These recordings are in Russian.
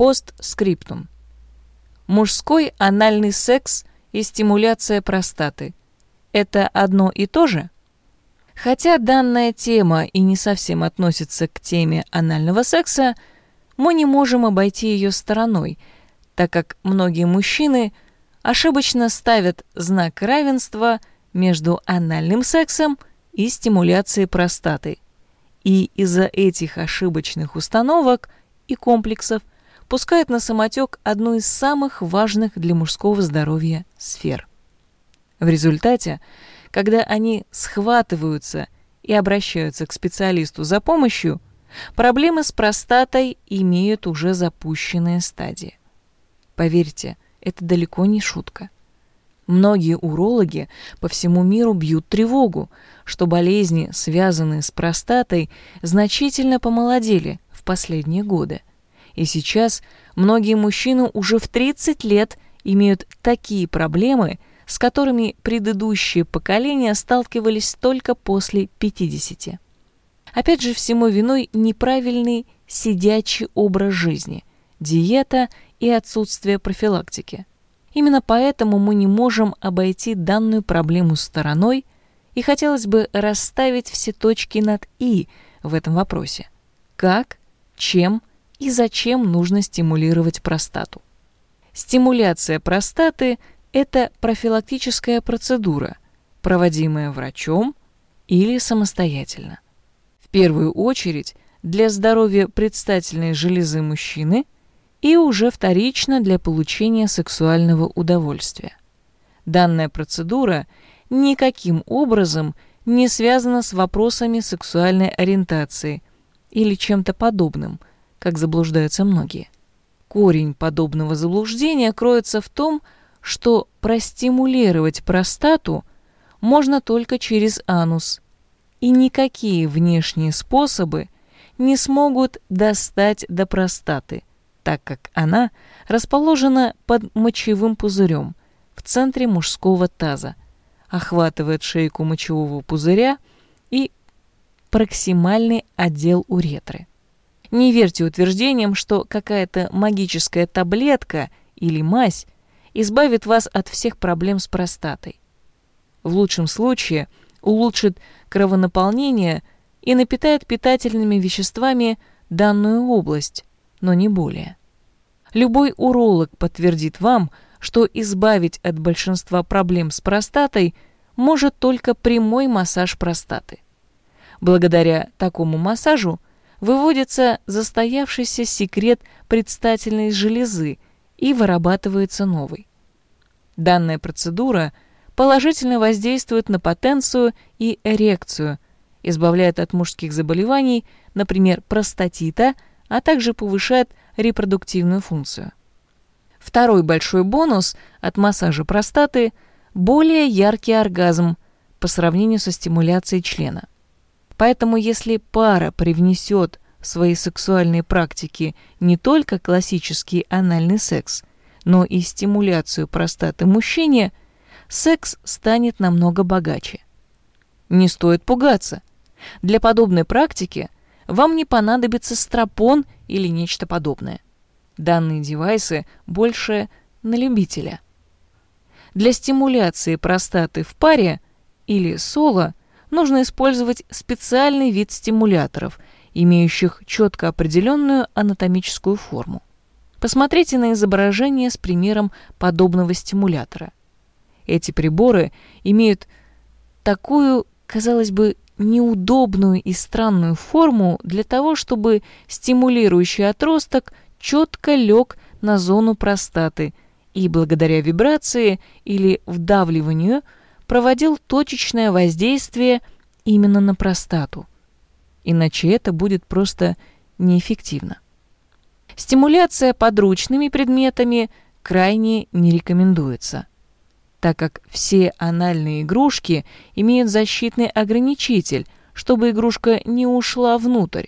Постскриптум. Мужской анальный секс и стимуляция простаты – это одно и то же? Хотя данная тема и не совсем относится к теме анального секса, мы не можем обойти ее стороной, так как многие мужчины ошибочно ставят знак равенства между анальным сексом и стимуляцией простаты. И из-за этих ошибочных установок и комплексов пускают на самотек одну из самых важных для мужского здоровья сфер. В результате когда они схватываются и обращаются к специалисту за помощью, проблемы с простатой имеют уже запущенные стадии. Поверьте, это далеко не шутка. Многие урологи по всему миру бьют тревогу, что болезни, связанные с простатой, значительно помолодели в последние годы. И сейчас многие мужчины уже в 30 лет имеют такие проблемы – с которыми предыдущие поколения сталкивались только после 50. Опять же, всему виной неправильный сидячий образ жизни, диета и отсутствие профилактики. Именно поэтому мы не можем обойти данную проблему стороной, и хотелось бы расставить все точки над «и» в этом вопросе. Как, чем и зачем нужно стимулировать простату? Стимуляция простаты это профилактическая процедура, проводимая врачом или самостоятельно. В первую очередь для здоровья предстательной железы мужчины и уже вторично для получения сексуального удовольствия. Данная процедура никаким образом не связана с вопросами сексуальной ориентации или чем-то подобным, как заблуждаются многие. Корень подобного заблуждения кроется в том, что простимулировать простату можно только через анус, и никакие внешние способы не смогут достать до простаты, так как она расположена под мочевым пузырем в центре мужского таза, охватывает шейку мочевого пузыря и проксимальный отдел уретры. Не верьте утверждениям, что какая-то магическая таблетка или мазь избавит вас от всех проблем с простатой. В лучшем случае улучшит кровонаполнение и напитает питательными веществами данную область, но не более. Любой уролог подтвердит вам, что избавить от большинства проблем с простатой может только прямой массаж простаты. Благодаря такому массажу выводится застоявшийся секрет предстательной железы – и вырабатывается новый. Данная процедура положительно воздействует на потенцию и эрекцию, избавляет от мужских заболеваний, например, простатита, а также повышает репродуктивную функцию. Второй большой бонус от массажа простаты – более яркий оргазм по сравнению со стимуляцией члена. Поэтому если пара привнесет в своей сексуальной практике не только классический анальный секс, но и стимуляцию простаты мужчине, секс станет намного богаче. Не стоит пугаться. Для подобной практики вам не понадобится стропон или нечто подобное. Данные девайсы больше на любителя. Для стимуляции простаты в паре или соло нужно использовать специальный вид стимуляторов – имеющих четко определенную анатомическую форму. Посмотрите на изображение с примером подобного стимулятора. Эти приборы имеют такую, казалось бы, неудобную и странную форму для того, чтобы стимулирующий отросток четко лег на зону простаты и благодаря вибрации или вдавливанию проводил точечное воздействие именно на простату иначе это будет просто неэффективно. Стимуляция подручными предметами крайне не рекомендуется, так как все анальные игрушки имеют защитный ограничитель, чтобы игрушка не ушла внутрь,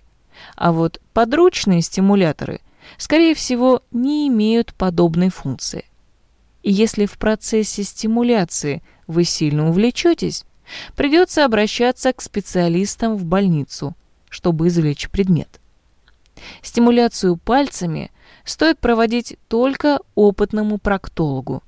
а вот подручные стимуляторы, скорее всего, не имеют подобной функции. И если в процессе стимуляции вы сильно увлечетесь, придется обращаться к специалистам в больницу, чтобы извлечь предмет. Стимуляцию пальцами стоит проводить только опытному проктологу,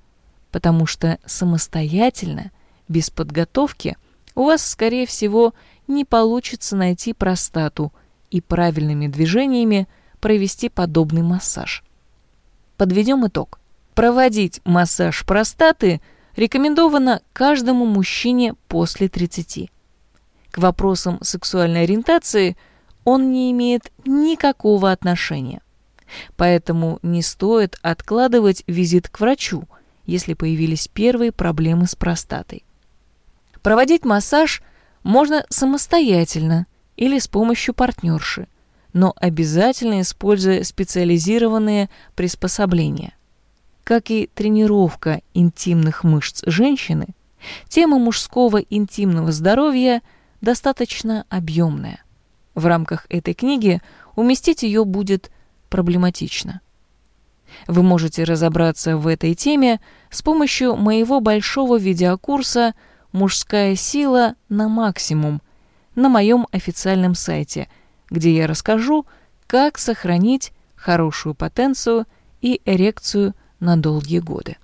потому что самостоятельно, без подготовки, у вас, скорее всего, не получится найти простату и правильными движениями провести подобный массаж. Подведем итог. Проводить массаж простаты рекомендовано каждому мужчине после 30. К вопросам сексуальной ориентации он не имеет никакого отношения. Поэтому не стоит откладывать визит к врачу, если появились первые проблемы с простатой. Проводить массаж можно самостоятельно или с помощью партнерши, но обязательно используя специализированные приспособления. Как и тренировка интимных мышц женщины, тема мужского интимного здоровья достаточно объемная. В рамках этой книги уместить ее будет проблематично. Вы можете разобраться в этой теме с помощью моего большого видеокурса «Мужская сила на максимум» на моем официальном сайте, где я расскажу, как сохранить хорошую потенцию и эрекцию на долгие годы.